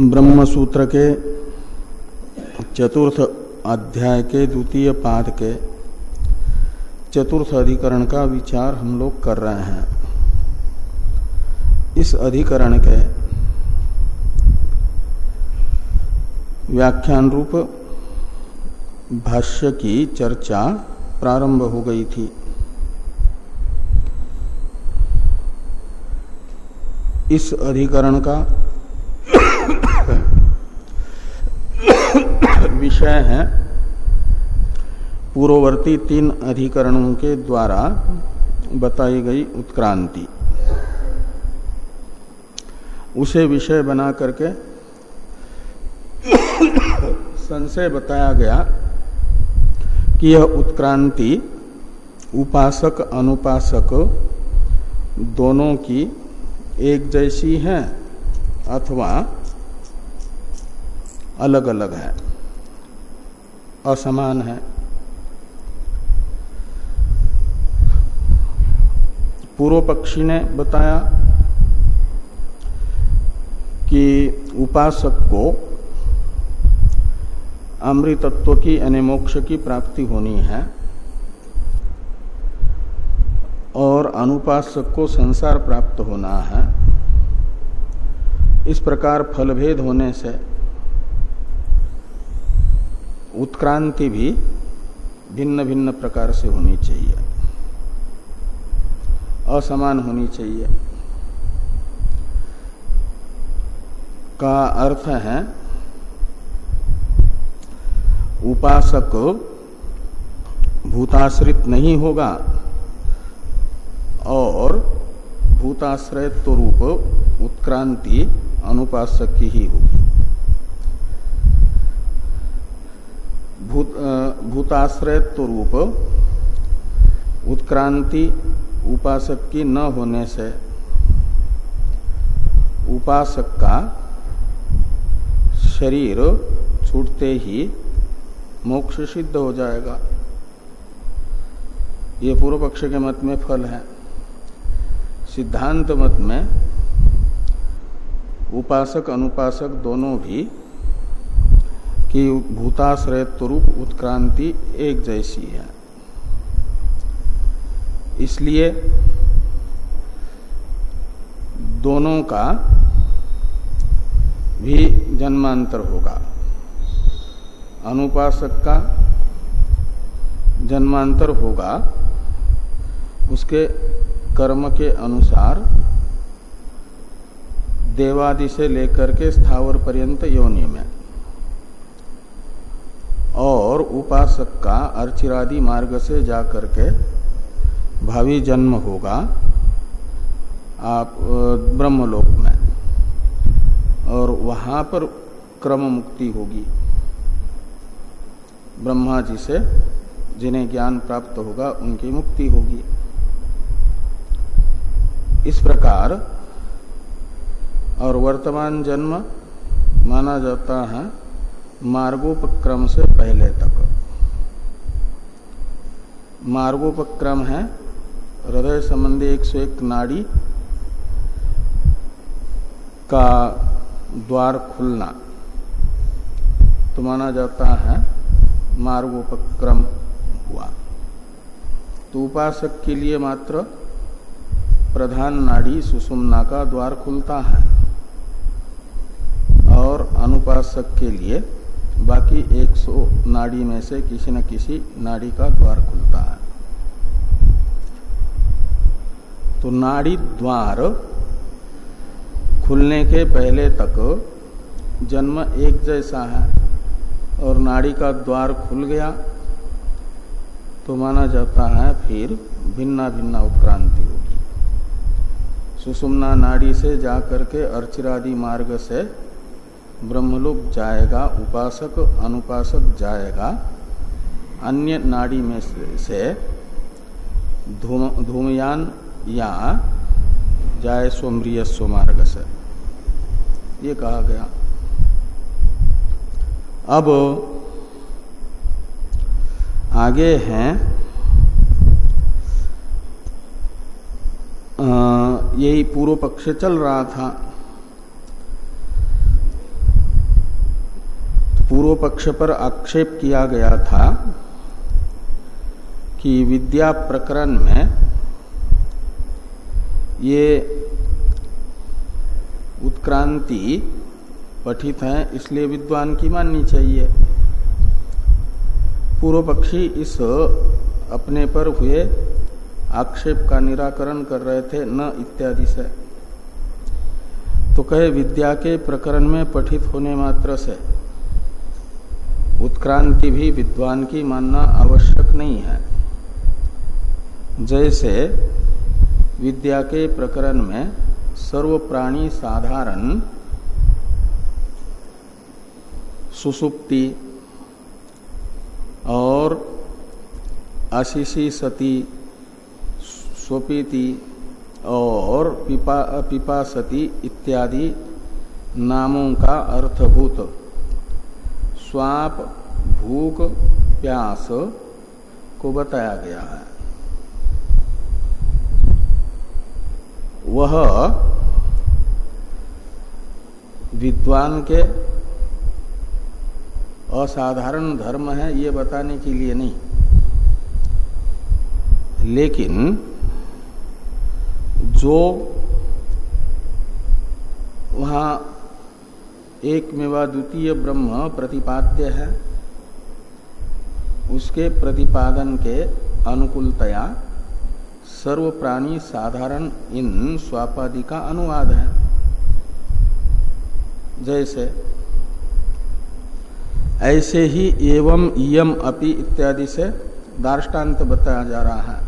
ब्रह्म सूत्र के चतुर्थ अध्याय के द्वितीय पाद के चतुर्थ अधिकरण का विचार हम लोग कर रहे हैं। इस अधिकरण के व्याख्यान रूप भाष्य की चर्चा प्रारंभ हो गई थी। इस अधिकरण का विषय है पूर्ववर्ती तीन अधिकरणों के द्वारा बताई गई उत्क्रांति। उसे विषय बना करके संशय बताया गया कि यह उत्क्रांति उपासक अनुपासक दोनों की एक जैसी है अथवा अलग अलग है। असमान है। पूर्व पक्षी ने बताया कि उपासक को अमृतत्व की यानी मोक्ष की प्राप्ति होनी है और अनुपासक को संसार प्राप्त होना है। इस प्रकार फलभेद होने से उत्क्रांति भी भिन्न भिन्न प्रकार से होनी चाहिए। असमान होनी चाहिए। का अर्थ है, उपासक भूताश्रित नहीं होगा और भूताश्रय तो रूप उत्क्रांति अनुपासक की ही होगी। भूत भूताश्रय तो रूप उत्क्रांति उपासक की न होने से उपासक का शरीर छूटते ही मोक्ष सिद्ध हो जाएगा। ये पूर्व पक्ष के मत में फल है। सिद्धांत मत में उपासक, अनुपासक दोनों भी कि भूताश्रय रूप उत्क्रांति एक जैसी है। इसलिए दोनों का भी जन्मांतर होगा। अनुपासक का जन्मांतर होगा, उसके कर्म के अनुसार देवादि से लेकर के स्थावर पर्यंत योनि में। और उपासक का अर्चिरादि मार्ग से जाकर के भावी जन्म होगा। आप ब्रह्मलोक में। और वहाँ पर क्रम मुक्ति होगी। ब्रह्मा जी से जिन्हें ज्ञान प्राप्त होगा, उनकी मुक्ति होगी। इस प्रकार और वर्तमान जन्म माना जाता है। मार्गोपक्रम से पहले तक। मार्गोपक्रम है हृदय संबंधी एक सौ एक नाड़ी का द्वार खुलना। तो माना जाता है मार्गोपक्रम हुआ। तो उपासक के लिए मात्र प्रधान नाड़ी सुषुम्ना का द्वार खुलता है। और अनुपासक के लिए बाकी 100 नाड़ी में से किसी न किसी नाड़ी का द्वार खुलता है। तो नाड़ी द्वार खुलने के पहले तक जन्म एक जैसा है और नाड़ी का द्वार खुल गया तो माना जाता है फिर भिन्ना भिन्ना उत्क्रांति होगी। सुषुम्ना नाड़ी से जाकर के अर्चिरादि मार्ग से ब्रह्मलोक जाएगा, उपासक, अनुपासक जाएगा, अन्य नाड़ी में से धूम, धूमयान या जाए स्वमृय स्वमार्ग से। ये कहा गया। अब आगे हैं यही पूर्व पक्ष चल रहा था। पूर्व पक्ष पर आक्षेप किया गया था कि विद्या प्रकरण में ये उत्क्रांति पठित है, इसलिए विद्वान की माननी चाहिए। पूर्व पक्षी इस अपने पर हुए आक्षेप का निराकरण कर रहे थे, न इत्यादि से। तो कहे, विद्या के प्रकरण में पठित होने मात्र से। उत्क्रांति भी विद्वान की मानना आवश्यक नहीं है। जैसे विद्या के प्रकरण में सर्व प्राणी साधारण सुसुप्ति और आशीषी सती, स्वपीति और पिपा, पिपासती इत्यादि नामों का अर्थभूत। स्वाप, भूख, प्यास को बताया गया है। वह विद्वान के असाधारण धर्म है, ये बताने के लिए नहीं। लेकिन जो वहाँ एक मेवा द्वितीय ब्रह्म प्रतिपाद्य है। उसके प्रतिपादन के अनुकूलतया सर्व प्राणी साधारण इन स्वापादि का अनुवाद है। जैसे, ऐसे ही एवं यम अपि इत्यादि से दार्टान्त बताया जा रहा है।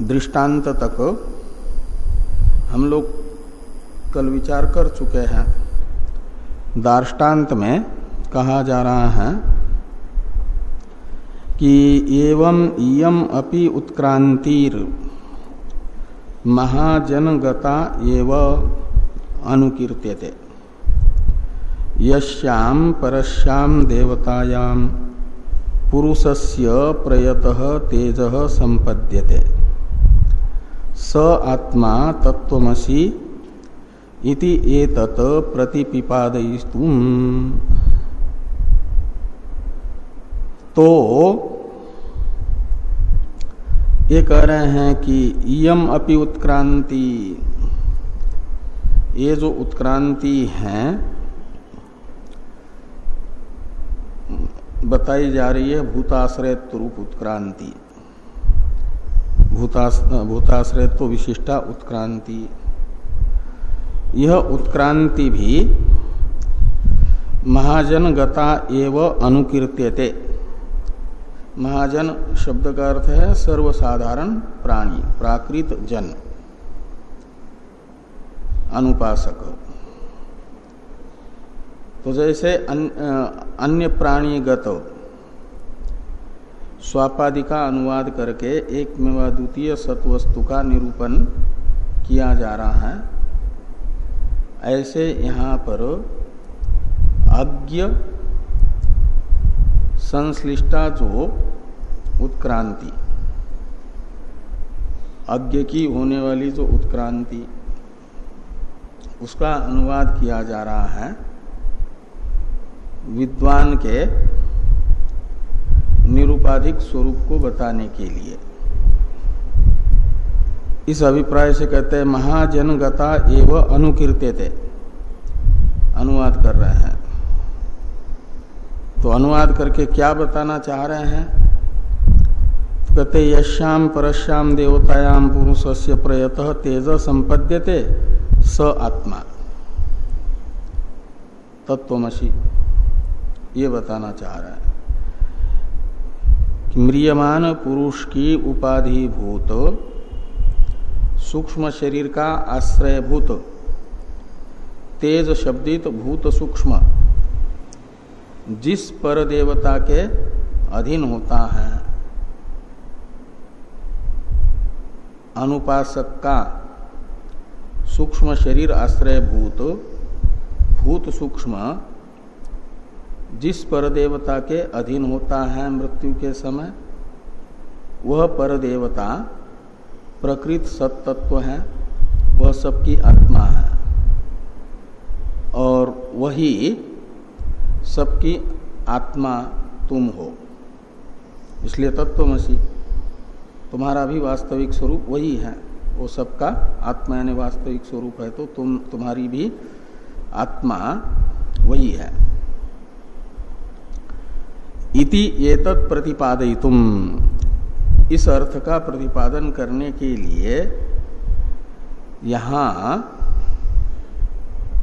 दृष्टांत तक हम लोग कल विचार कर चुके हैं। दार्टान्त में कहा जा रहा है कि एवं यम अपि उत्क्रांतिर महाजनगता एव अनुकीर्त्यते। यश्याम परश्याम देवतायाम पुरुषस्य प्रयतः तेज संपद्यते स आत्मा तत्वमसी इति एतत् प्रतिपिपादयितुम तो ये कह रहे हैं कि यम अपि उत्क्रांति, ये जो उत्क्रांति है, बताई जा रही है भूताश्रय रूप उत्क्रांति। भूताश्रय तो विशिष्टा उत्क्रांति। यह उत्क्रांति भी महाजन गता एव अनुकीर्त्यते। महाजन शब्द का अर्थ है सर्वसाधारण प्राणी, प्राकृत जन, अनुपासक। तो जैसे अन्य प्राणीगत स्वापादि का अनुवाद करके एक मेवा द्वितीय सत्वस्तु का निरूपण किया जा रहा है ऐसे यहाँ पर अज्ञ संश्लिष्टा जो उत्क्रांति। अज्ञ की होने वाली जो उत्क्रांति, उसका अनुवाद किया जा रहा है विद्वान के निरुपाधिक स्वरूप को बताने के लिए। इस अभिप्राय से कहते हैं, महाजनगता एवं अनुकीर्त्यते अनुवाद कर रहे हैं। तो अनुवाद करके क्या बताना चाह रहे हैं? तो कहते यश्याम परश्याम देवतायाम से प्रयत तेज संपद्यते स आत्मा। तत्वमसी ये बताना चाह रहा है कि म्रियमान पुरुष की उपाधि भूत सूक्ष्म शरीर का आश्रयभूत। तेज शब्दित भूत सूक्ष्म। जिस पर देवता के अधीन होता है, अनुपासक का सूक्ष्म शरीर आश्रय भूत सूक्ष्म, जिस पर देवता के अधीन होता है मृत्यु के समय, वह परदेवता देवता प्रकृत सत्तत्व है, वह सबकी आत्मा है। और वही सबकी आत्मा तुम हो। इसलिए तत्वमसी तुम्हारा भी वास्तविक स्वरूप वही है। वो सबका आत्मा यानी वास्तविक स्वरूप है तो तुम, तुम्हारी भी आत्मा वही है। इति एतत् प्रतिपादयितुम। इस अर्थ का प्रतिपादन करने के लिए यहाँ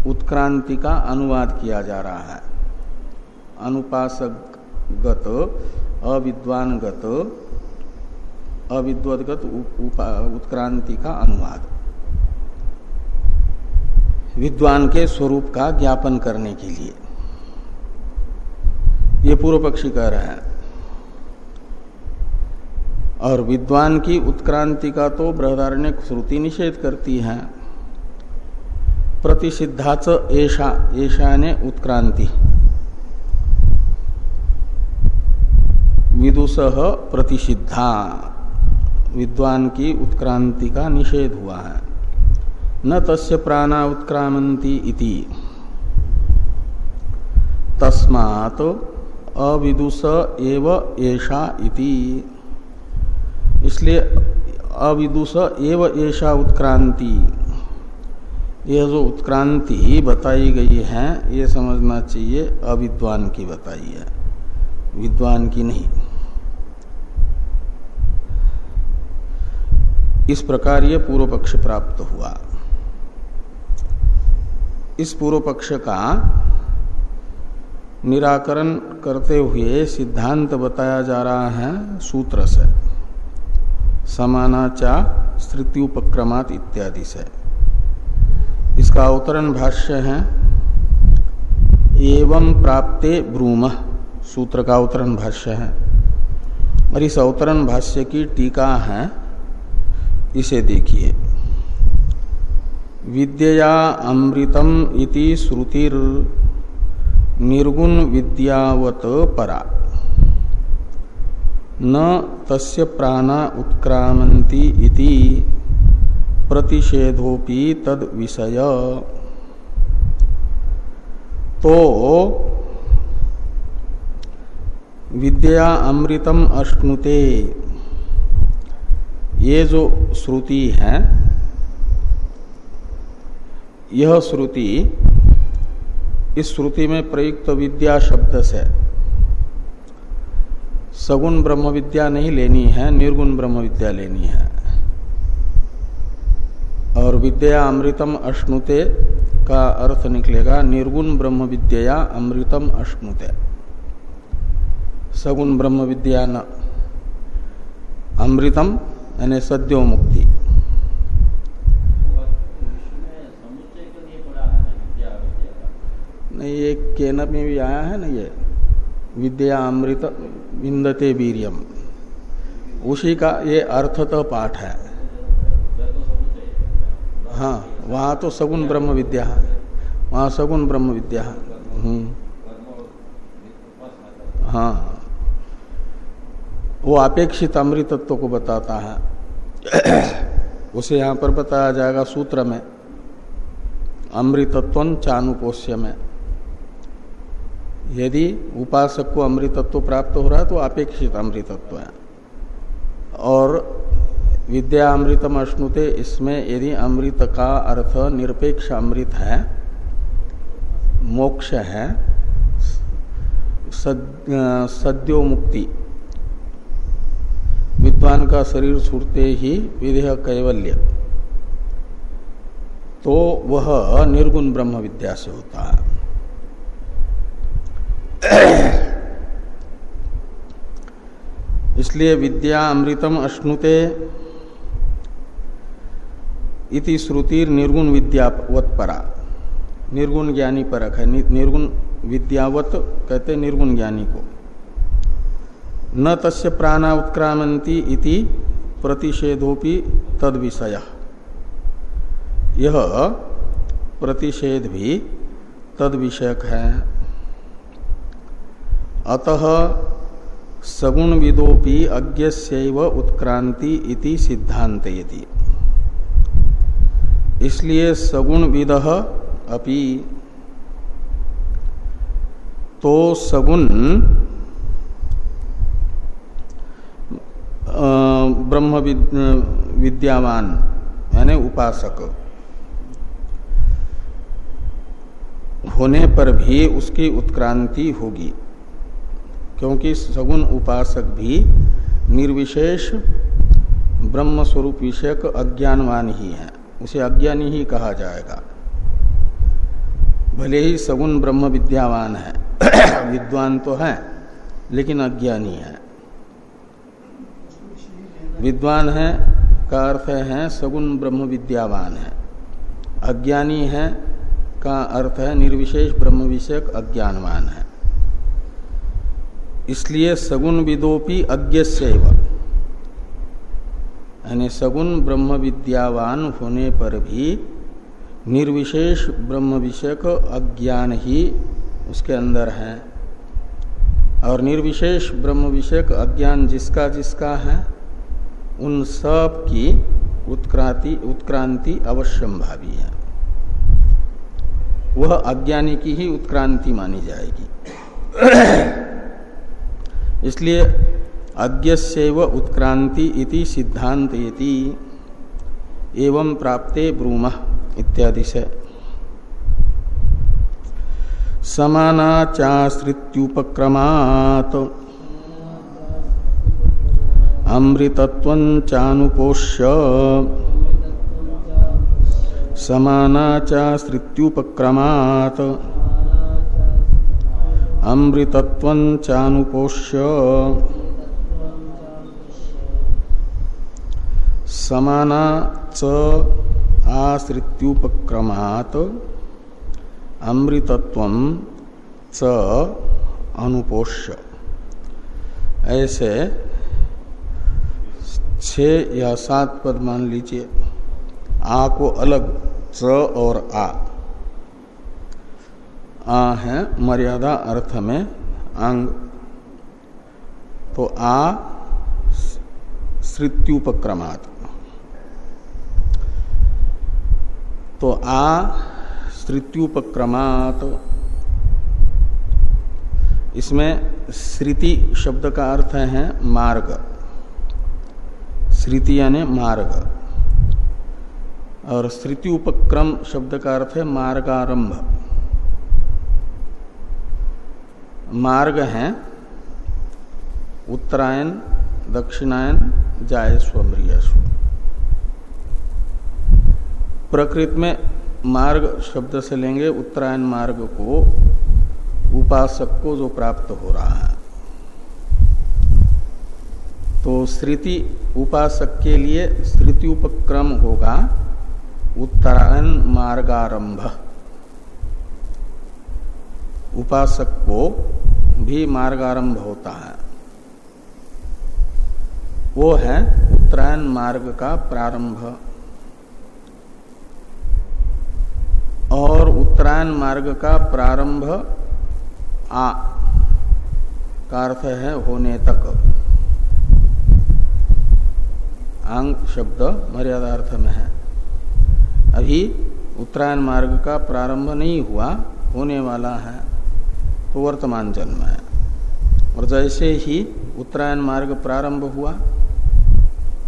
उत्क्रांति का अनुवाद किया जा रहा है। अनुपासकगत, अविद्वानगत, अविद्वदगत उत्क्रांति का अनुवाद। विद्वान के स्वरूप का ज्ञापन करने के लिए। ये पूर्व पक्षी कह रहे हैं। और विद्वान की उत्क्रांति का तो बृहदारण्य श्रुति निषेध करती है। प्रतिषिद्धाच ऐशा ऐशा ने उत्क्रांति। विदुष प्रतिषिद्धा। विद्वान की उत्क्रांति का निषेध हुआ है। न तस्य प्राणा उत्क्रामंती इति। तस्मात् अविदुष एव ऐसा इति। इसलिए अविदुष एव ऐसा उत्क्रांति। यह जो उत्क्रांति बताई गई है, ये समझना चाहिए, अविद्वान की बताई है। विद्वान की नहीं। इस प्रकार ये पूर्व पक्ष प्राप्त हुआ। इस पूर्व पक्ष का निराकरण करते हुए सिद्धांत बताया जा रहा है सूत्र से। समानाचा स्थिति उपक्रमात इत्यादि से। इसका अवतरण भाष्य है, एवं प्राप्ते ब्रूम, सूत्र का अवतरण भाष्य है। और इस अवतरण भाष्य की टीका है, इसे देखिए। विद्या अमृतम इति श्रुतिर, निर्गुण विद्यावत परा। न तस्य प्राणा उत्क्रामंती इति प्रतिषेधोपि तद विषय तो विद्या अमृतम अश्नुते। ये जो श्रुति है, यह श्रुति इस श्रुति में प्रयुक्त विद्या शब्द से सगुण ब्रह्म विद्या नहीं लेनी है, निर्गुण ब्रह्म विद्या लेनी है। और विद्या अमृतम अश्नुते का अर्थ निकलेगा, निर्गुण ब्रह्म विद्या अमृतम अश्नुते। सगुण ब्रह्म विद्या न, अमृतम, यानी सद्यो मुक्ति नहीं, ये केन में भी आया है ना ये? विद्या अमृत विंदते वीरियम। उसी का ये अर्थत पाठ है। हाँ वहाँ तो सगुण ब्रह्म विद्या है। वहाँ सगुण ब्रह्म विद्या है। हम्म। हाँ। वो अपेक्षित अमृतत्व को बताता है। उसे यहाँ पर बताया जाएगा सूत्र में, अमृतत्व चानुपोष्य में यदि उपासक को अमृतत्व प्राप्त हो रहा है तो अपेक्षित अमृतत्व है। और विद्या अमृतम अश्नुते, इसमें यदि अमृत का अर्थ निरपेक्ष अमृत है, मोक्ष है सद्यो मुक्ति विद्वान का शरीर छूटते ही विधेय कैवल्य तो वह निर्गुण ब्रह्म विद्या से होता है। इसलिए विद्या अमृतम अश्नुते इति श्रुति निर्गुण विद्यावत परा। निर्गुण ज्ञानी परक है। निर्गुण विद्यावत कहते निर्गुण ज्ञानी को। न तस्य प्राणा उत्क्रामंती इति प्रतिषेधोपि तद विषय यह प्रतिषेध भी तद विषयक है। अतः सगुण विदोपि अज्ञस्यैव उत्क्रांति इति सिद्धांत यदि इसलिए सगुण विद अपि तो सगुण ब्रह्म विद्यावान, यानी उपासक। होने पर भी उसकी उत्क्रांति होगी। क्योंकि सगुण उपासक भी निर्विशेष ब्रह्म स्वरूप विषयक अज्ञानवान ही है। उसे अज्ञानी ही कहा जाएगा। भले ही सगुण ब्रह्म विद्यावान है, विद्वान तो है, लेकिन अज्ञानी है। विद्वान है का अर्थ है सगुण ब्रह्म विद्यावान है। अज्ञानी है का अर्थ है निर्विशेष ब्रह्म विषयक अज्ञानवान है। इसलिए सगुण विदोपी अज्ञ यानी सगुण ब्रह्म विद्यावान होने पर भी निर्विशेष ब्रह्म विषयक अज्ञान ही उसके अंदर है। और निर्विशेष ब्रह्म विषयक अज्ञान जिसका जिसका है, उन सब की उत्क्रांति उत्क्रांति अवश्यंभावी है। वह अज्ञानी की ही उत्क्रांति मानी जाएगी। इसलिए अज्ञस्यव उत्क्रांति इति सिद्धांत एवं प्राप्ते ब्रूम इत्यादि से। समानाचाश्रित्युपक्रमात्। अमृतत्वंचानुपोष्य समानाचाश्रित्युपक्रमात्। अमृतत्वंचानुपोष्य समाना च आश्रित्युपक्रमात् अमृतत्व च अनुपोष्य। ऐसे छ या सात पद मान लीजिए। आ को अलग, च और आ। आ है मर्यादा अर्थ में अंग। तो आ श्रुत्युपक्रमात्। तो आ श्रुत्युपक्रमात्। इसमें श्रुति शब्द का अर्थ है मार्ग। श्रुति यानी मार्ग। और श्रुति उपक्रम शब्द का अर्थ है मार्गारंभ। मार्ग है। उत्तरायण, दक्षिणायन जायस्व मृयस्व प्रकृति में मार्ग शब्द से लेंगे, उत्तरायण मार्ग को उपासक को जो प्राप्त हो रहा है। तो श्रुति उपासक के लिए श्रुति उपक्रम होगा, उत्तरायण मार्गारंभ। उपासक को भी मार्गारंभ होता है। वो है उत्तरायण मार्ग का प्रारंभ। और उत्तरायण मार्ग का प्रारंभ आ का अर्थ है होने तक। अंग शब्द मर्यादा अर्थ में है। अभी उत्तरायण मार्ग का प्रारंभ नहीं हुआ, होने वाला है। तो वर्तमान जन्म है। और जैसे ही उत्तरायण मार्ग प्रारंभ हुआ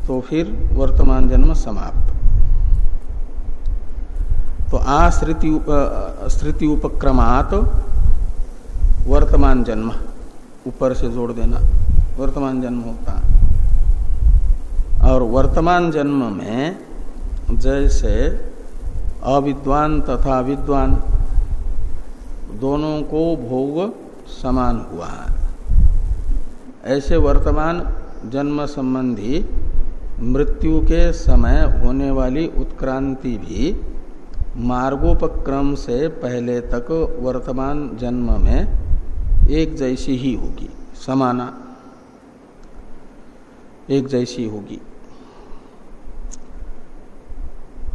तो फिर वर्तमान जन्म समाप्त। तो आश्रुति उपक्रमात वर्तमान जन्म, ऊपर से जोड़ देना, वर्तमान जन्म होता। है और वर्तमान जन्म में जैसे अविद्वान तथा विद्वान दोनों को भोग समान हुआ। है ऐसे वर्तमान जन्म संबंधी मृत्यु के समय होने वाली उत्क्रांति भी मार्गोपक्रम से पहले तक वर्तमान जन्म में एक जैसी ही होगी, समाना। एक जैसी होगी।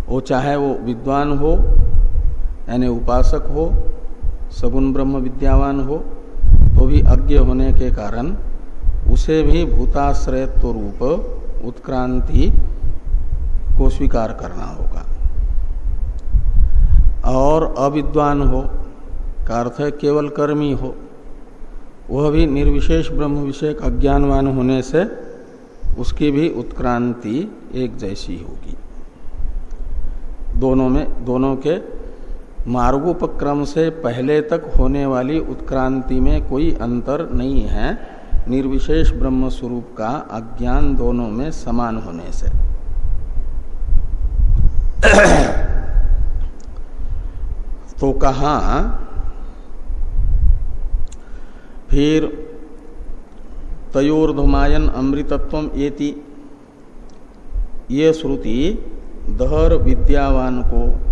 वो चाहे वो विद्वान हो, यानी उपासक हो सगुण ब्रह्म विद्यावान हो तो भी अज्ञ होने के कारण उसे भी भूताश्रयत्व रूप उत्क्रांति को स्वीकार करना होगा। और अविद्वान हो, का अर्थ केवल कर्मी हो, वह भी निर्विशेष ब्रह्म विषयक अज्ञानवान होने से उसकी भी उत्क्रांति एक जैसी होगी। दोनों में, दोनों के मार्गोपक्रम से पहले तक होने वाली उत्क्रांति में कोई अंतर नहीं है। निर्विशेष ब्रह्म स्वरूप का अज्ञान दोनों में समान होने से। तो कहा, फिर तयोर्धमायन अमृतत्व एति, ये श्रुति दहर विद्यावान को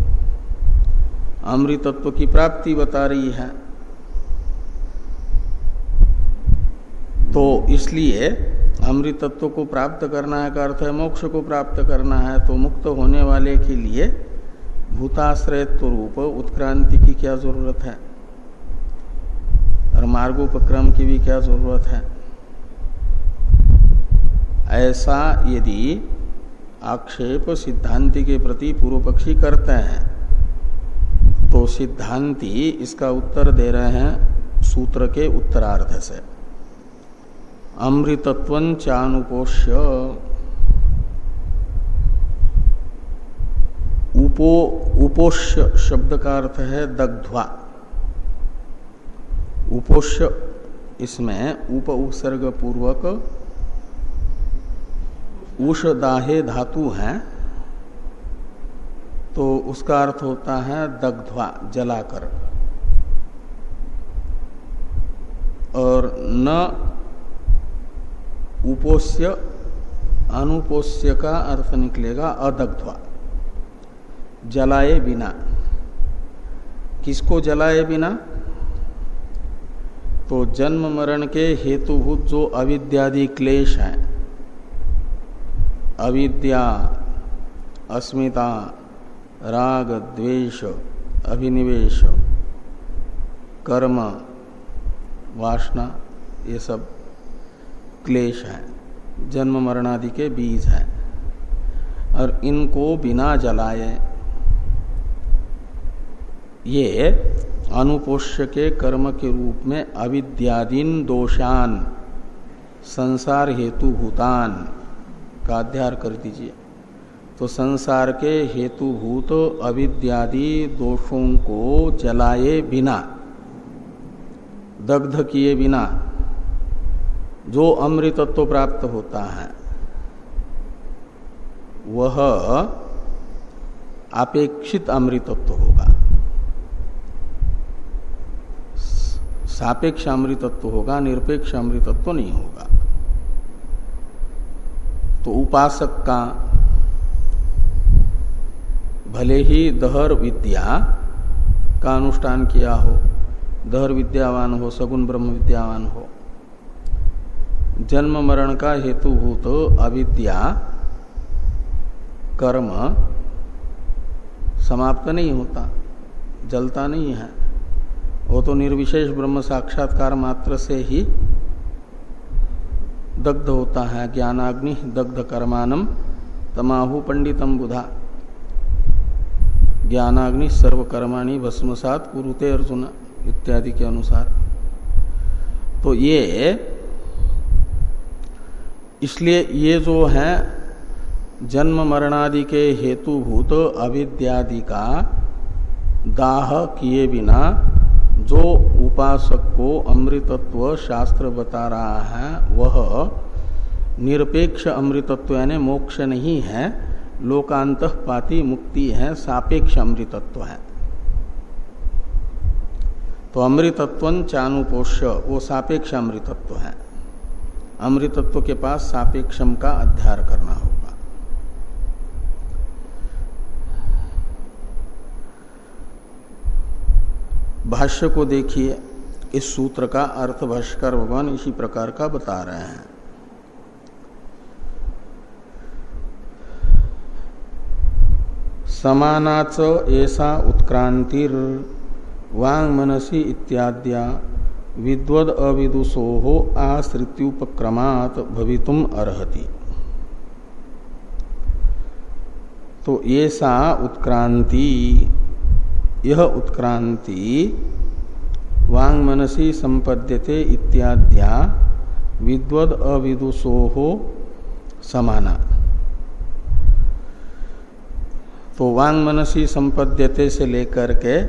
अमृतत्व की प्राप्ति बता रही है। तो इसलिए अमृतत्व को प्राप्त करना है का अर्थ है मोक्ष को प्राप्त करना है तो मुक्त होने वाले के लिए भूताश्रयत्व रूप उत्क्रांति की क्या ज़रूरत है? और मार्गोपक्रम की भी क्या ज़रूरत है? ऐसा यदि आक्षेप सिद्धांति के प्रति पूर्व पक्षी करते हैं तो सिद्धांति इसका उत्तर दे रहे हैं सूत्र के उत्तरार्ध से। अमृतत्व चानुपोष्य उपो, उपोष्य शब्द का अर्थ है दग्ध्वा। उपोष्य इसमें उप उपसर्ग पूर्वक उषदाहे धातु है। तो उसका अर्थ होता है दग्ध्वा, जलाकर। और न उपोष्य, अनुपोष्य का अर्थ निकलेगा अदग्ध्वा। जलाए बिना। किसको जलाए बिना? तो जन्म मरण के हेतुभूत जो अविद्यादि क्लेश है, अविद्या, अस्मिता राग, द्वेष, अभिनिवेश, कर्म, वासना, ये सब क्लेश है। जन्म मरणादि के बीज हैं। और इनको बिना जलाए ये अनुपोष्य के कर्म के रूप में अविद्यादीन दोषान, संसार हेतु भूतान का अध्ययन कर दीजिए। तो संसार के हेतुभूत अविद्यादि दोषों को जलाए बिना, दग्ध किए बिना जो अमृतत्व प्राप्त होता है, वह अपेक्षित अमृतत्व होगा। सापेक्ष अमृतत्व होगा, निरपेक्ष अमृतत्व नहीं होगा। तो उपासक का भले ही दहर विद्या का अनुष्ठान किया हो, दहर विद्यावान हो, सगुण ब्रह्म विद्यावान हो, जन्म मरण का हेतुभूत अविद्या कर्म समाप्त नहीं होता, जलता नहीं है। वो तो निर्विशेष ब्रह्म साक्षात्कार मात्र से ही दग्ध होता है, ज्ञानाग्नि दग्ध कर्मानम तमाहु पंडितम बुधा। ज्ञानाग्नि सर्वकर्माणी भस्मसात कुरुते अर्जुन इत्यादि के अनुसार। तो ये, इसलिए ये जो है, जन्म मरणादि के हेतुभूत अविद्यादि का दाह किए बिना जो उपासक को अमृतत्व शास्त्र बता रहा है, वह निरपेक्ष अमृतत्व यानी मोक्ष नहीं है। लोकांत पाती मुक्ति है, सापेक्ष अमृतत्व है। तो अमृतत्व चानुपोष्य, वो सापेक्ष अमृतत्व है। अमृतत्व के पास सापेक्षम का अध्यार करना होगा। भाष्य को देखिए, इस सूत्र का अर्थ भाष्कर भगवान इसी प्रकार का बता रहे हैं। समानाच ऐसा उत्क्रांतिर वांग मनसी इत्याद्या विद्वद अविदुषो हो आश्रित्युपक्रमात भवितुम अर्हति। तो ऐसा उत्क्रांति यह उत्क्रांति वांग मनसी संपद्यते इत्याद्या विद्वद अविदुषो हो समाना। तो वांग मनसी संपद्यते से लेकर के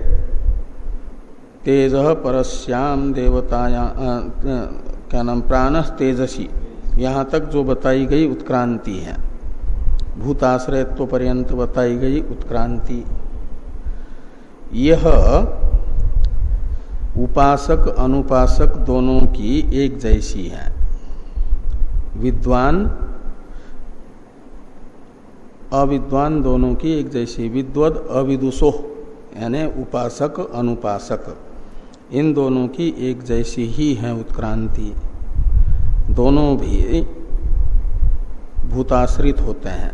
तेज परस्याम देवताया क्या नाम, प्राण तेजसी। यहाँ तक जो बताई गई उत्क्रांति है, भूताश्रयत्व पर्यंत बताई गई उत्क्रांति। यह उपासक, अनुपासक दोनों की एक जैसी है। विद्वान अविद्वान दोनों की एक जैसी विद्वद अविदुषो यानी उपासक, अनुपासक। इन दोनों की एक जैसी ही है उत्क्रांति। दोनों भी भूताश्रित होते हैं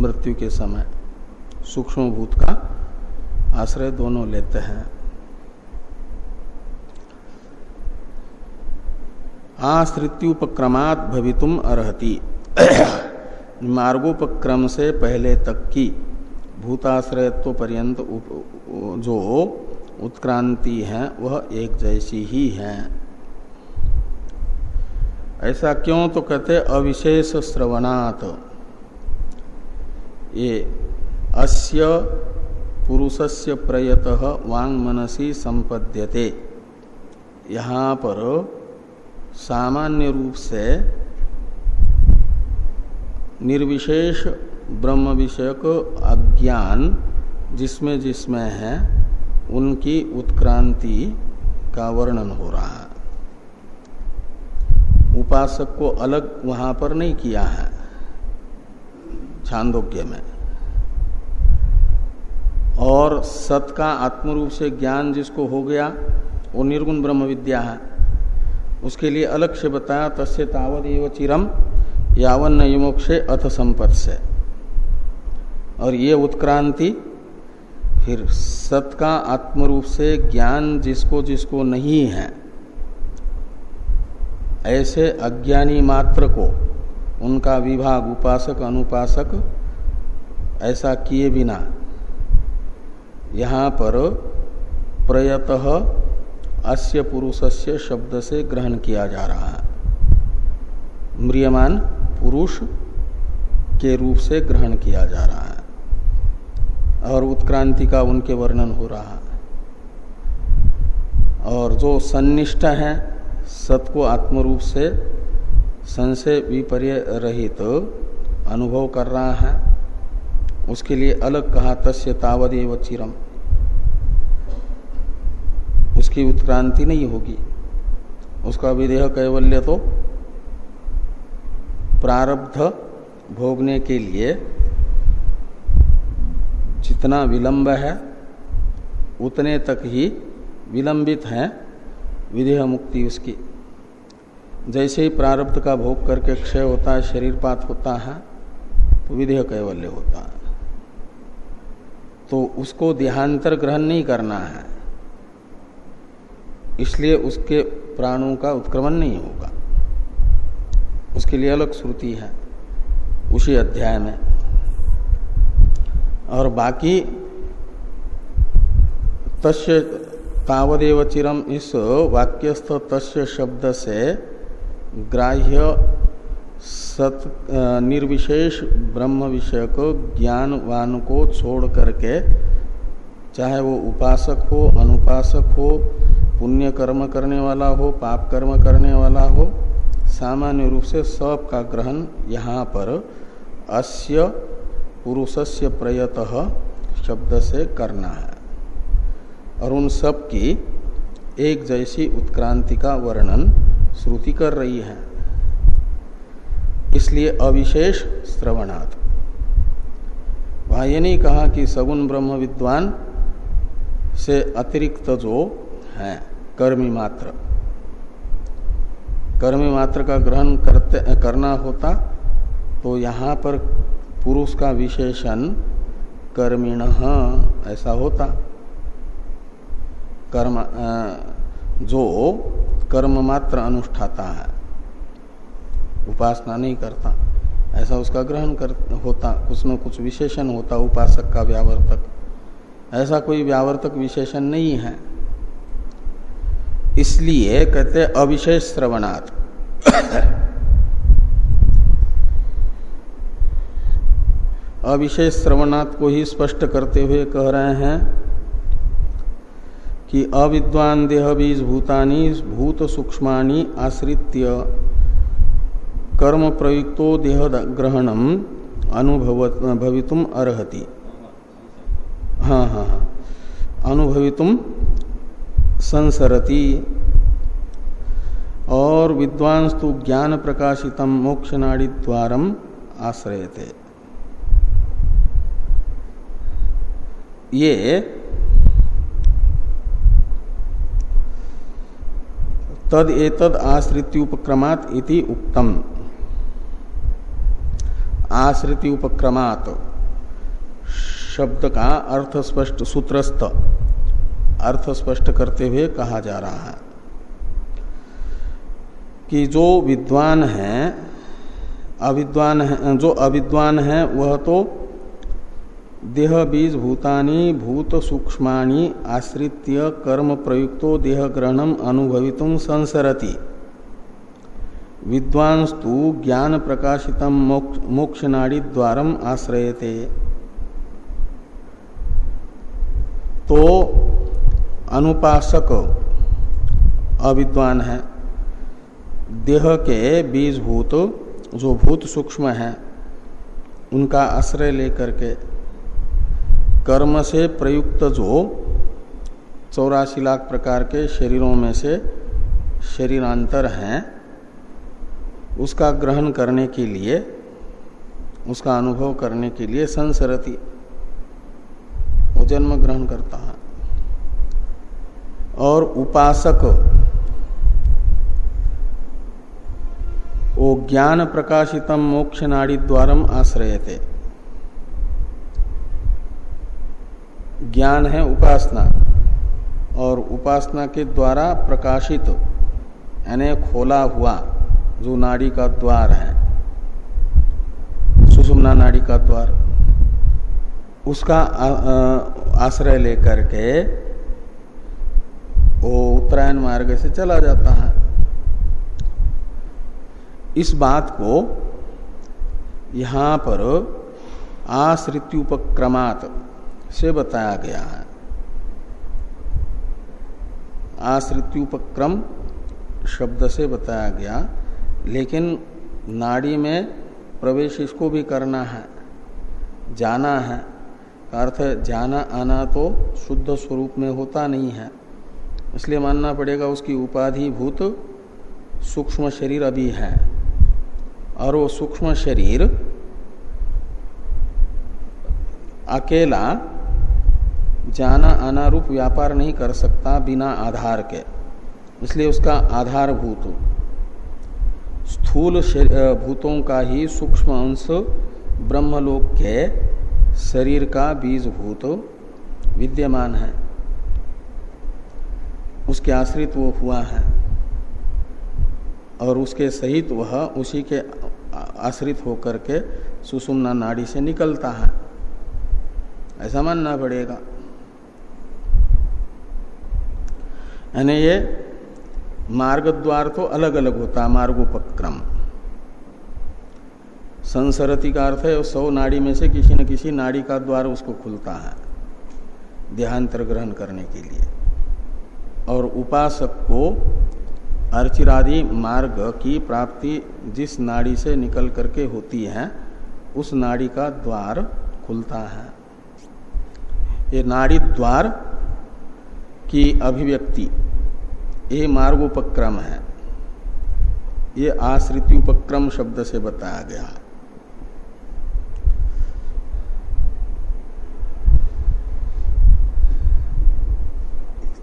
मृत्यु के समय। सूक्ष्म भूत का आश्रय दोनों लेते हैं। आश्रित्युपक्रमात भवितुम अर्ति मार्गोपक्रम से पहले तक की भूताश्रयत्व पर्यंत जो उत्क्रांति है, वह एक जैसी ही है। ऐसा क्यों तो कहते अविशेष श्रवणात्। ये अस्य पुरुषस्य प्रयत वांग मनसी संपद्यते। यहाँ पर सामान्य रूप से निर्विशेष ब्रह्म विषयक अज्ञान जिसमें जिसमें है, उनकी उत्क्रांति का वर्णन हो रहा है। उपासक को अलग वहाँ पर नहीं किया है, छांदोग्य में। और सत का आत्मरूप से ज्ञान जिसको हो गया, वो निर्गुण ब्रह्म विद्या है। उसके लिए अलग से बताया, तस्य तावत एव चिरम। यावन युमोक्षे अथ संपत् से और ये उत्क्रांति फिर सत का आत्मरूप से ज्ञान जिसको जिसको नहीं है, ऐसे अज्ञानी मात्र को उनका विभाग उपासक अनुपासक ऐसा किए बिना यहाँ पर प्रयत अस्य पुरुषस्य शब्द से ग्रहण किया जा रहा है। म्रियमान पुरुष के रूप से ग्रहण किया जा रहा है और उत्क्रांति का उनके वर्णन हो रहा है। और जो सन्निष्ठ है सत को आत्मरूप से संशय विपर्य रहित तो अनुभव कर रहा है। उसके लिए अलग कहा, तस्य तावदेव चिरम। उसकी उत्क्रांति नहीं होगी। उसका विदेह कैवल्य तो प्रारब्ध भोगने के लिए जितना विलंब है, उतने तक ही विलंबित है विधेय मुक्ति उसकी। जैसे ही प्रारब्ध का भोग करके क्षय होता है, शरीरपात होता है तो विधेय कैवल्य होता है। तो उसको देहांतर ग्रहण नहीं करना है। इसलिए उसके प्राणों का उत्क्रमण नहीं होगा। उसके लिए अलग श्रुति है। उसी अध्याय में। और बाकी तस्य तावदेव चिरम इस वाक्यस्थ तस्य शब्द से ग्राह्य सत निर्विशेष ब्रह्म विषय को ज्ञानवान को छोड़ करके, चाहे वो उपासक हो, अनुपासक हो, पुण्य कर्म करने वाला हो, पाप कर्म करने वाला हो सामान्य रूप से सब का ग्रहण यहाँ पर अस्य पुरुषस्य प्रयत शब्द से करना है। और उन सब की एक जैसी उत्क्रांति का वर्णन श्रुति कर रही है। इसलिए अविशेष श्रवणात्। वहाँ ये नहीं कहा कि सगुण ब्रह्म विद्वान से अतिरिक्त जो है, कर्मी मात्र। कर्मी मात्र का ग्रहण करते, करना होता तो यहाँ पर पुरुष का विशेषण कर्मिण ऐसा होता। कर्म जो कर्म मात्र अनुष्ठाता है, उपासना नहीं करता, ऐसा उसका ग्रहण कर, होता, कुछ न कुछ विशेषण होता उपासक का व्यावर्तक। ऐसा कोई व्यावर्तक विशेषण नहीं है। इसलिए कहते अविशेष श्रवणात्। अविशेष श्रवणात् को ही स्पष्ट करते हुए कह रहे हैं कि अविद्वान देह बीज भूतानी भूत सूक्ष्माणी आश्रित्य कर्म प्रयुक्तो देह ग्रहणम अनुभव भवितुम अर्हति। हाँ हाँ हाँ। अनुभवितुम संसरति। और विद्वांस तो ज्ञान प्रकाशितम मोक्ष नाड़ी द्वारम आश्रयते। ये तद एतद आश्रित्युपक्रमात इति उक्तम। आश्रिति उपक्रमात शब्द का अर्थ स्पष्ट सूत्रस्थ। अर्थ स्पष्ट करते हुए कहा जा रहा है कि जो विद्वान है, अविद्वान है, जो अविद्वान है, वह तो देह बीज भूतानी भूत सूक्ष्माणी आश्रित्य कर्म प्रयुक्तो देह ग्रहणम अनुभवितुम संसरति। विद्वांस्तु ज्ञान प्रकाशित मोक्ष नाड़ी द्वारम आश्रयते। तो अनुपासक अविद्वान है। देह के बीजभूत जो भूत सूक्ष्म है, उनका आश्रय लेकर के कर्म से प्रयुक्त जो चौरासी लाख प्रकार के शरीरों में से शरीरांतर हैं, उसका ग्रहण करने के लिए, उसका अनुभव करने के लिए संसरती, वो जन्म ग्रहण करता है। और उपासक वो ज्ञान प्रकाशितम मोक्ष नाड़ी द्वारम आश्रयते। ज्ञान है उपासना, और उपासना के द्वारा प्रकाशित यानी खोला हुआ जो नाड़ी का द्वार है, सुषुम्ना नाड़ी का द्वार, उसका आश्रय लेकर के वो उत्तरायण मार्ग से चला जाता है। इस बात को यहाँ पर आश्रित्युपक्रमात से बताया गया है। आश्रित्युपक्रम शब्द से बताया गया, लेकिन नाड़ी में प्रवेश इसको भी करना है, जाना है। अर्थ जाना आना तो शुद्ध स्वरूप में होता नहीं है। इसलिए मानना पड़ेगा उसकी उपाधि भूत सूक्ष्म शरीर अभी है। और वो सूक्ष्म शरीर अकेला जाना आना रूप व्यापार नहीं कर सकता बिना आधार के। इसलिए उसका आधारभूत, स्थूल भूतों का ही सूक्ष्म अंश ब्रह्मलोक के शरीर का बीजभूत विद्यमान है। उसके आश्रित वो हुआ है। और उसके सहित वह उसी के आश्रित होकर के सुषुम्ना नाड़ी से निकलता है। ऐसा मानना पड़ेगा। यानी ये मार्ग द्वार तो अलग अलग होता है, मार्गोपक्रम। संसरति का अर्थ है सौ नाड़ी में से किसी न किसी नाड़ी का द्वार उसको खुलता है, देहांतर ग्रहण करने के लिए। और उपासक को अर्चिरादि मार्ग की प्राप्ति जिस नाड़ी से निकल करके होती है, उस नाड़ी का द्वार खुलता है। ये नाड़ी द्वार की अभिव्यक्ति, ये मार्गोपक्रम है। ये आश्रित उपक्रम शब्द से बताया गया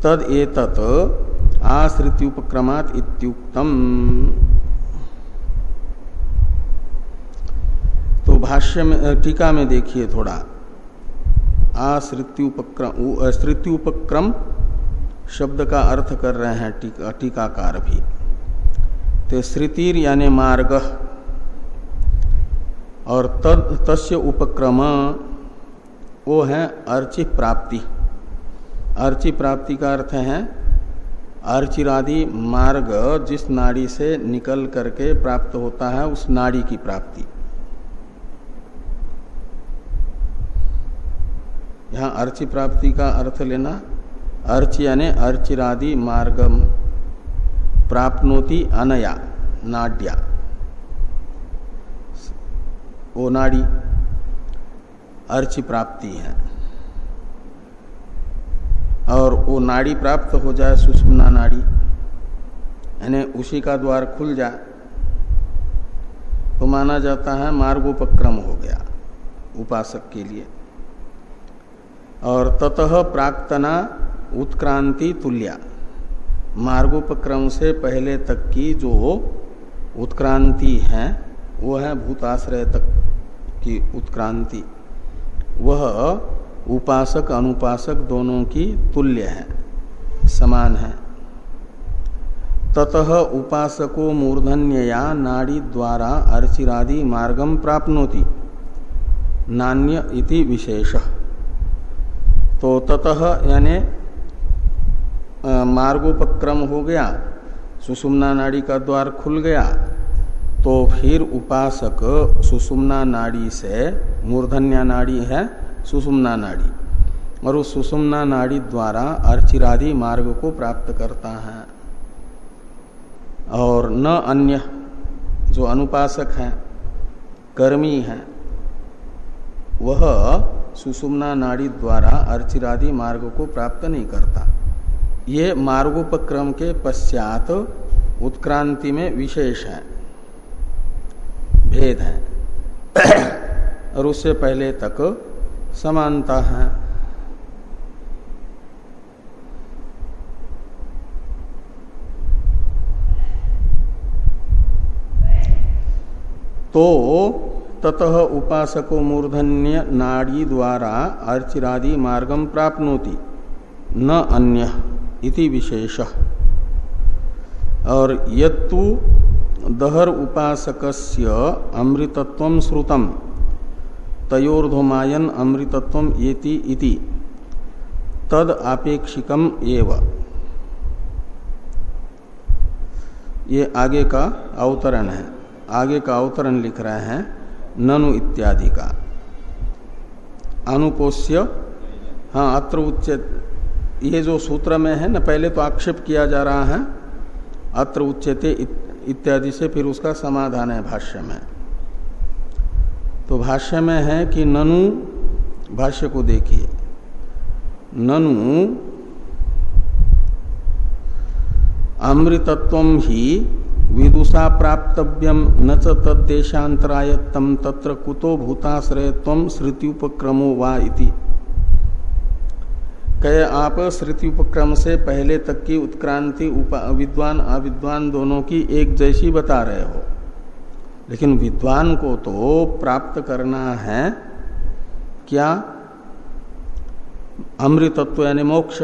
तद एतत आश्रित्युपक्रमात इत्युक्तम। तो भाष्य में टीका में देखिए थोड़ा। आश्रित्युपक्रम श्रुत्युपक्रम शब्द का अर्थ कर रहे हैं टीका टीकाकार भी। तो श्रुतिर यानी मार्ग। और तद, तस्य उपक्रम, वो है अर्चित प्राप्ति अर्ची प्राप्ति का अर्थ है अर्चिरादि मार्ग जिस नाड़ी से निकल करके प्राप्त होता है, उस नाड़ी की प्राप्ति। यहाँ अर्चि प्राप्ति का अर्थ लेना, अर्च यानी अर्चिरादि मार्गम प्राप्नोति अनया, नाड्या। वो नाड़ी अर्च प्राप्ति है। और वो नाड़ी प्राप्त हो जाए सुषमना नाड़ी। यानी उसी का द्वार खुल जाए तो माना जाता है मार्गोपक्रम हो गया उपासक के लिए। और ततः प्राक्तना उत्क्रांति तुल्या। मार्गोपक्रम से पहले तक की जो उत्क्रांति है, वो है भूताश्रय तक की उत्क्रांति। वह उपासक, अनुपासक दोनों की तुल्य है, समान है। ततः उपासको मूर्धन्यया नाड़ी द्वारा अर्चिरादि मार्गम प्राप्नोति। नान्य इति विशेष। तो ततः यानी मार्गोपक्रम हो गया, सुषुम्ना नाड़ी का द्वार खुल गया तो फिर उपासक सुषुम्ना नाड़ी से मूर्धन्या नाड़ी है सुषुम्ना नाड़ी। और उस सुषुम्ना नाड़ी द्वारा अर्चिरादि मार्ग को प्राप्त करता है। और न अन्य जो अनुपासक है, कर्मी है, वह सुषुम्ना नाड़ी द्वारा अर्चिरादि मार्ग को प्राप्त नहीं करता। ये मार्गोपक्रम के पश्चात उत्क्रांति में विशेष है, भेद है। और उससे पहले तक समानता है। तो ततः उपासको मूर्धन्य नाड़ी द्वारा अर्चिरादि मार्गम प्राप्नोति। न अन्य इति विशेष। और यत्तु दहर उपासकस्य अमृतत्व श्रुतम। तयोर्धमायन अमृतत्व येति इति। तद आपेक्षिकम एव। ये आगे का अवतरण है। आगे का अवतरण लिख रहे हैं, ननु इत्यादि का। अनुपोष्य हाँ अत्र उच्च, ये जो सूत्र में है ना, पहले तो आक्षेप किया जा रहा है, अत्र उच्चते इत्यादि से फिर उसका समाधान है भाष्य में। तो भाष्य में है कि ननु भाष्य को देखिए। ननु अमृतत्व ही विदुषा प्राप्तव्यम न तद्देशांतरायत्तम तत्र कुतो भूताश्रयत्व उपक्रमो वा इति। कहे आप श्रुति उपक्रम से पहले तक की उत्क्रांति विद्वान, अविद्वान दोनों की एक जैसी बता रहे हो। लेकिन विद्वान को तो प्राप्त करना है क्या? अमृतत्व यानी मोक्ष।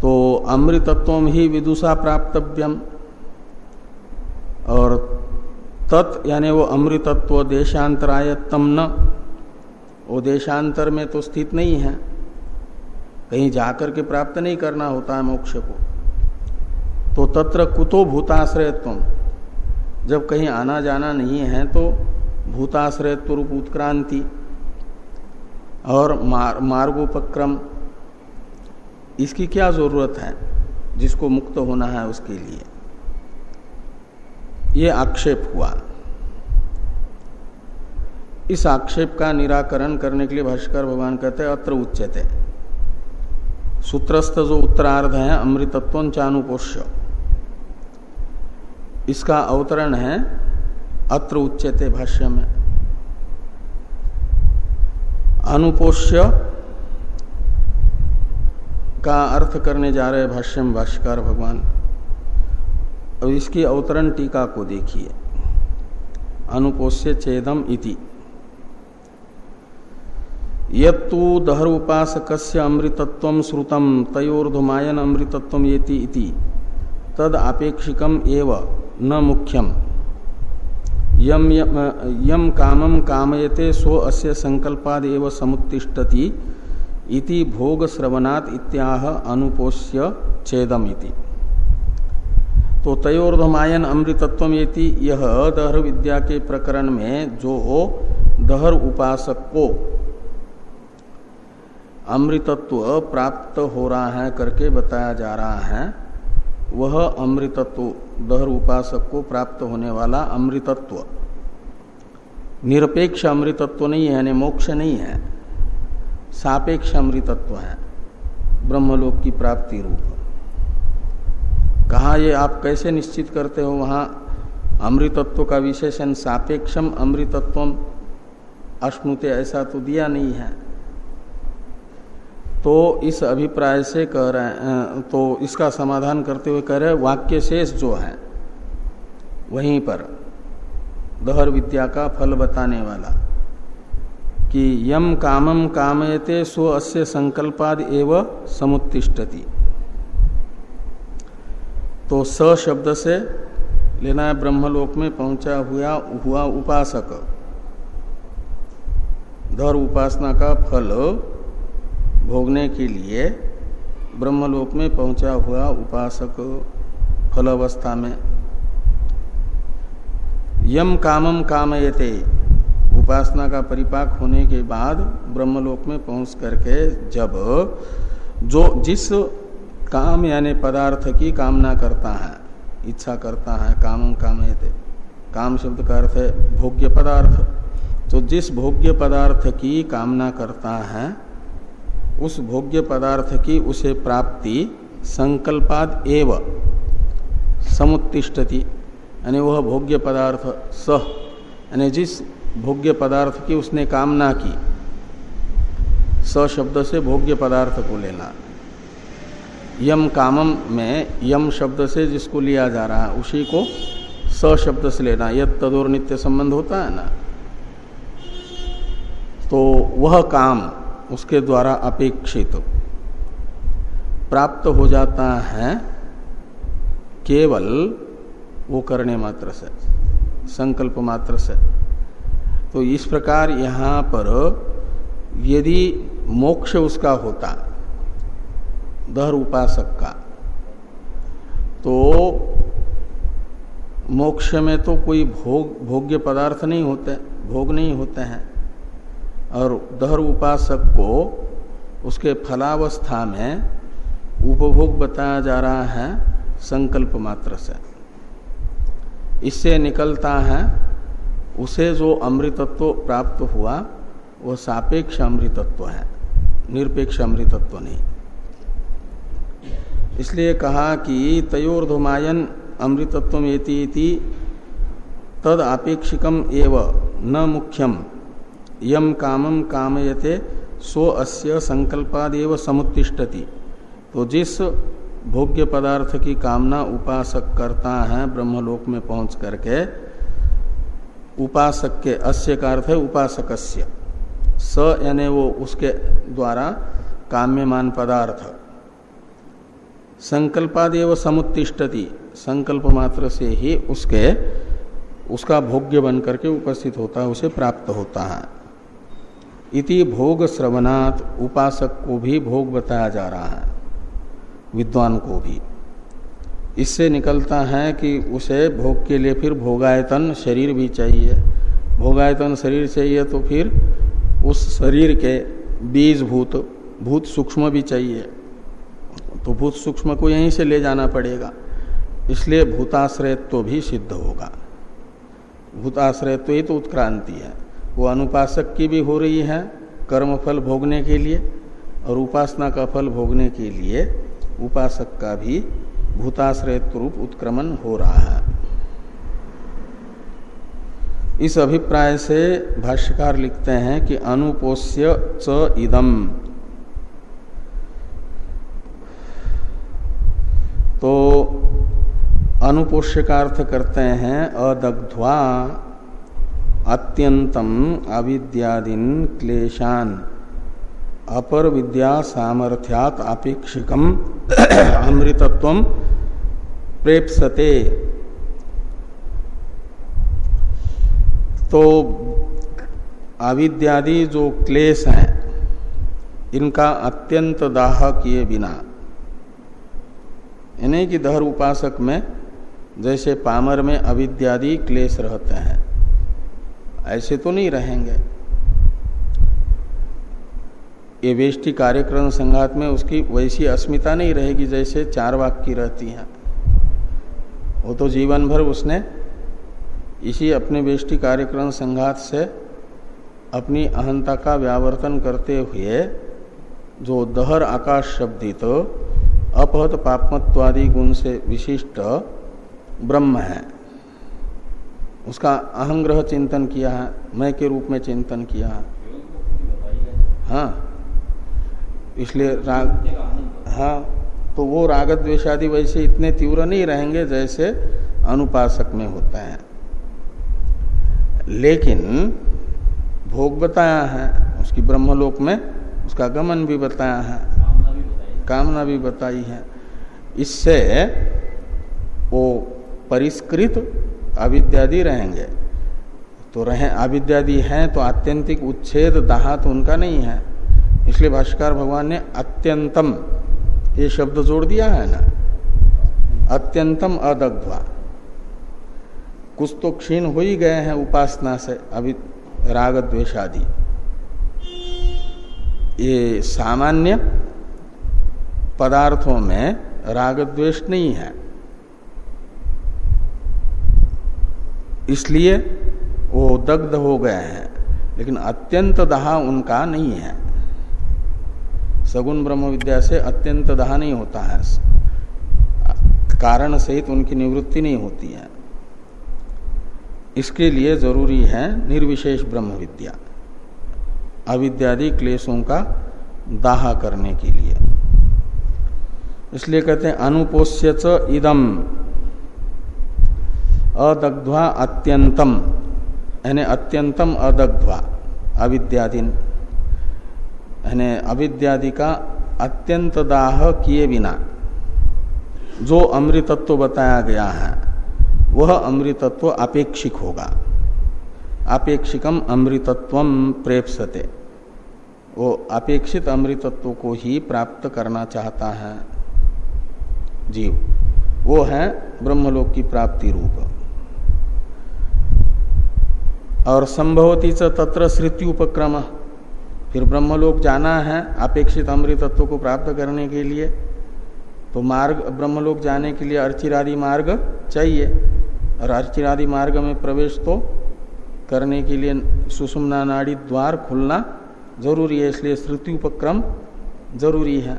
तो अमृतत्व ही विदुषा प्राप्तव्यम। और तत् यानी वो अमृतत्व देशांतरायतम न। वो देशांतर में तो स्थित नहीं है। कहीं जाकर के प्राप्त नहीं करना होता है मोक्ष को। तो तत्र कुतो भूताश्रयत्व जब कहीं आना जाना नहीं है तो भूताश्रय रूप उत्क्रांति और मार, मार्गोपक्रम। इसकी क्या ज़रूरत है? जिसको मुक्त होना है उसके लिए। ये आक्षेप हुआ। इस आक्षेप का निराकरण करने के लिए भाष्कर भगवान कहते हैं अत्र उच्चते सूत्रस्थ जो उत्तरार्ध है अमृतत्व चानुपोष्य। इसका अवतरण है अत्र उच्चते भाष्य में। अनुपोष्य का अर्थ करने जा रहे भाष्य में भाष्यकार भगवान। अब इसकी अवतरण टीका को देखिए। अनुपोष्य चेदम इति। यत्तु दहर उपासक अमृतत्व श्रुतम तयोर्धमायन अमृतत्व येति इति। तद आपेक्षिकम एव। न मुख्यम। यम यम कामम कामयते सो अस्य संकल्पाद एव समुत्तिष्ठति इति भोग श्रवणात इत्याह अनुपोष्य छेदम इति। तो तयोर्धमायन अमृतत्व यह दहर विद्या के प्रकरण में जो दहर उपासक को अमृतत्व प्राप्त हो रहा है करके बताया जा रहा है वह अमृतत्व, दहर उपासक को प्राप्त होने वाला अमृतत्व। निरपेक्ष अमृतत्व नहीं है, यानी मोक्ष नहीं है। सापेक्ष अमृतत्व है, ब्रह्मलोक की प्राप्ति रूप। कहा ये आप कैसे निश्चित करते हो वहाँ अमृतत्व का विशेषण सापेक्षम अमृतत्व अश्नुते ऐसा तो दिया नहीं है। तो इस अभिप्राय से कह रहे हैं तो इसका समाधान करते हुए कह रहे वाक्य शेष जो है, वहीं पर, दहर विद्या का फल बताने वाला, कि यम कामम कामयते सो अस्य संकल्पाद एव समुत्तिष्ठति। तो स शब्द से लेना है ब्रह्मलोक में पहुँचा हुआ हुआ उपासक। धर उपासना का फल भोगने के लिए ब्रह्मलोक में पहुँचा हुआ उपासक फल अवस्था में। यम कामम कामयते। उपासना का परिपाक होने के बाद ब्रह्मलोक में पहुँच करके जब जो जिस काम यानी पदार्थ की कामना करता है, इच्छा करता है, कामम कामयते। काम शब्द का अर्थ है भोग्य पदार्थ। तो जिस भोग्य पदार्थ की कामना करता है उस भोग्य पदार्थ की उसे प्राप्ति संकल्पाद एव समुत्तिष्ठति। यानी वह भोग्य पदार्थ सह यानी जिस भोग्य पदार्थ की उसने कामना की, स शब्द से भोग्य पदार्थ को लेना। यम कामम में यम शब्द से जिसको लिया जा रहा है, उसी को स शब्द से लेना। यद तदोर नित्य संबंध होता है ना? तो वह काम उसके द्वारा अपेक्षित प्राप्त हो जाता है केवल वो करने मात्र से, संकल्प मात्र से। तो इस प्रकार यहाँ पर यदि मोक्ष उसका होता, दहर उपासक का तो मोक्ष में तो कोई भोग, भोग्य पदार्थ नहीं होते, भोग नहीं होते हैं। और दहर उपासक को उसके फलावस्था में उपभोग बताया जा रहा है संकल्प मात्र से। इससे निकलता है, उसे जो अमृतत्व प्राप्त हुआ वह सापेक्ष अमृतत्व है, निरपेक्ष अमृतत्व नहीं। इसलिए कहा कि तयोर्धमायन अमृतत्व तद आपेक्षिकम एव न मुख्यम। यम कामम कामयते, सो अस्य संकल्पादेव समुत्तिष्ठति। तो जिस भोग्य पदार्थ की कामना उपासक करता है ब्रह्मलोक में पहुँच करके उपासक के अस्य का अर्थ है उपासक स यानी वो उसके द्वारा काम्यमान पदार्थ। संकल्पादेव समुत्तिष्ठति, संकल्प मात्र से ही उसके, उसका भोग्य बन करके उपस्थित होता है, उसे प्राप्त होता है। इति भोग श्रवणात उपासक को भी भोग बताया जा रहा है, विद्वान को भी। इससे निकलता है कि उसे भोग के लिए फिर भोगायतन शरीर भी चाहिए। भोगायतन शरीर चाहिए तो फिर उस शरीर के बीज भूत भूत सूक्ष्म भी चाहिए। तो भूत सूक्ष्म को यहीं से ले जाना पड़ेगा। इसलिए भूताश्रयत्व तो भी सिद्ध होगा। भूताश्रयत्व तो ही तो उत्क्रांति है। वो अनुपासक की भी हो रही है कर्म फल भोगने के लिए और उपासना का फल भोगने के लिए उपासक का भी भूताश्रय रूप उत्क्रमण हो रहा है। इस अभिप्राय से भाष्यकार लिखते हैं कि अनुपोष्य च इदम। तो अनुपोष्य का अर्थ करते हैं अदग्ध्वा अत्यंतम अविद्यादीन क्लेशान। अपर विद्या सामर्थ्यात अपेक्षिकम। अमृतत्व प्रेपसते। तो अविद्यादि जो क्लेश हैं, इनका अत्यंत दाह किए बिना। इन्हें कि दहर उपासक में जैसे पामर में अविद्यादि क्लेश रहते हैं। ऐसे तो नहीं रहेंगे। ये वेष्टि कार्यक्रम संघात में उसकी वैसी अस्मिता नहीं रहेगी जैसे चार वाक की रहती है। वो तो जीवन भर उसने इसी अपने वेष्टि कार्यक्रम संघात से अपनी अहंता का व्यावर्तन करते हुए जो दहर आकाश शब्दित तो अपहत पापमत्वादि गुण से विशिष्ट ब्रह्म है। उसका अहंग्रह चिंतन किया है, मैं के रूप में चिंतन किया है। हाँ। इसलिए राग हाँ तो वो राग द्वेषादि वैसे इतने तीव्र नहीं रहेंगे जैसे अनुपासक में होता है। लेकिन भोग बताया है, उसकी ब्रह्मलोक में उसका गमन भी बताया है, कामना भी बताई है। इससे वो परिष्कृत अविद्यादि रहेंगे। तो रहे, अविद्यादि हैं तो आत्यंतिक उच्छेद दाह तो उनका नहीं है। इसलिए भाष्कर भगवान ने अत्यंतम, ये शब्द जोड़ दिया है ना? अत्यंतम अदग्ध्वा। कुछ तो क्षीण हो ही गए हैं उपासना से अभी राग द्वेषादि। ये सामान्य पदार्थों में राग द्वेष नहीं है। इसलिए वो दग्ध हो गए हैं, लेकिन अत्यंत दहा उनका नहीं है। सगुण ब्रह्म विद्या से अत्यंत दहा नहीं होता है। कारण सहित उनकी निवृत्ति नहीं होती है। इसके लिए ज़रूरी है निर्विशेष ब्रह्म विद्या अविद्यादि क्लेशों का दाह करने के लिए। इसलिए कहते हैं अनुपोष्य च इदम। अदग्ध्वा अत्यंतम यानी अत्यंतम अदग्ध्वा। अविद्यादीन। यानी अविद्यादि का अत्यंत दाह किए बिना। जो अमृतत्व बताया गया है, वह अमृतत्व अपेक्षिक होगा। अपेक्षिकम अमृतत्व प्रेपसते। वो अपेक्षित अमृतत्व को ही प्राप्त करना चाहता है। जीव। वो है ब्रह्मलोक की प्राप्ति रूप। और संभवती च तत्र श्रुति उपक्रम फिर ब्रह्मलोक जाना है अपेक्षित अमृत तत्व को प्राप्त करने के लिए। तो मार्ग, ब्रह्मलोक जाने के लिए अर्चिरादि मार्ग चाहिए। और अर्चिरादि मार्ग में प्रवेश तो करने के लिए सुषुम्ना नाड़ी द्वार खुलना ज़रूरी है, इसलिए श्रुति उपक्रम ज़रूरी है।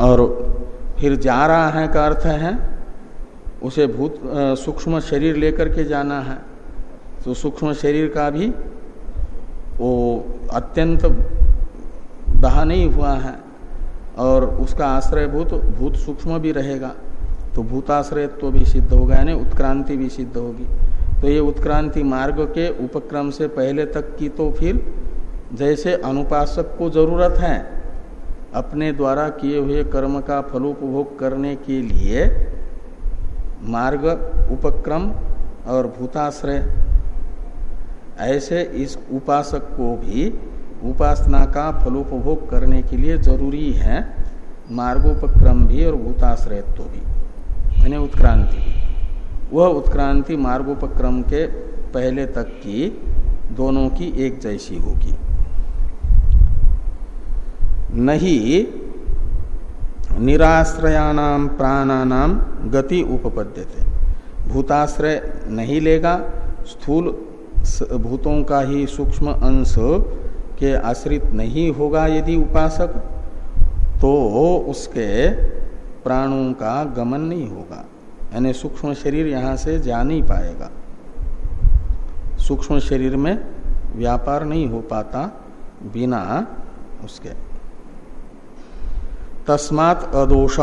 और फिर जा रहा है का अर्थ है, उसे भूत सूक्ष्म शरीर लेकर के जाना है। तो सूक्ष्म शरीर का भी वो अत्यंत दहा नहीं हुआ है और उसका आश्रय भूत भूत सूक्ष्म भी रहेगा। तो भूताश्रय तो भी सिद्ध होगा, यानी उत्क्रांति भी सिद्ध होगी। तो ये उत्क्रांति मार्ग के उपक्रम से पहले तक की तो फिर जैसे अनुपासक को ज़रूरत है, अपने द्वारा किए हुए कर्म का फलोपभोग करने के लिए मार्ग, उपक्रम और भूताश्रय ऐसे इस उपासक को भी उपासना का फलोपभोग करने के लिए ज़रूरी है मार्गोपक्रम भी और भूताश्रयत्व भी। यानी उत्क्रांति वह उत्क्रांति मार्गोपक्रम के पहले तक की दोनों की एक जैसी होगी। नहीं निराश्रयानाम प्राणानाम गति उपपद्यते। भूताश्रय नहीं लेगा, स्थूल भूतों का ही सूक्ष्म अंश के आश्रित नहीं होगा यदि उपासक तो उसके प्राणों का गमन नहीं होगा। यानी सूक्ष्म शरीर यहाँ से जा नहीं पाएगा। सूक्ष्म शरीर में व्यापार नहीं हो पाता बिना उसके। तस्मात अदोष।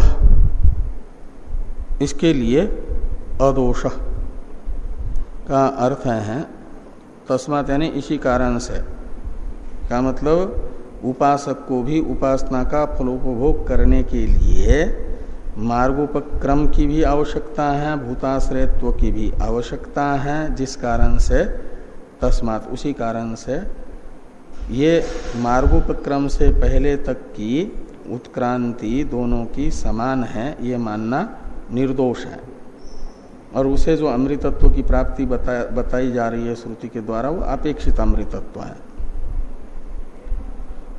इसके लिए अदोष का अर्थ है तस्मात यानी इसी कारण से। का मतलब? उपासक को भी उपासना का फलोपभोग करने के लिए मार्गोपक्रम की भी आवश्यकता है, भूताश्रयत्व की भी आवश्यकता है, जिस कारण से? तस्मात उसी कारण से। ये मार्गोपक्रम से पहले तक की उत्क्रांति दोनों की समान है, ये मानना निर्दोष है। और उसे जो अमृतत्व की प्राप्ति बता, बताई जा रही है श्रुति के द्वारा वो अपेक्षित अमृतत्व है।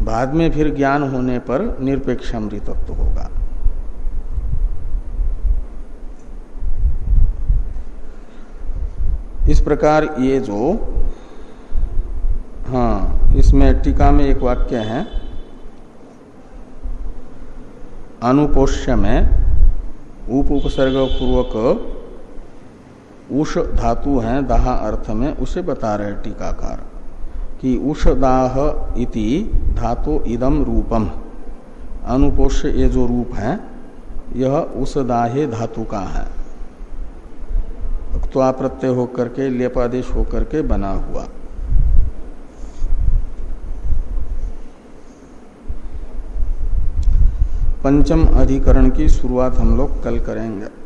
बाद में फिर ज्ञान होने पर निरपेक्ष अमृतत्व होगा। इस प्रकार ये जो हाँ इसमें टीका में एक वाक्य है अनुपोष्य में उप उपसर्ग पूर्वक उष धातु है दाह अर्थ में, उसे बता रहे टीकाकार कि उषदाह इति धातु इदम रूपम। अनुपोष्य ये जो रूप है, यह उसदाहे धातु का है। तो प्रत्यय होकर के, लेपादेश होकर के बना हुआ। पंचम अधिकरण की शुरुआत हम लोग कल करेंगे।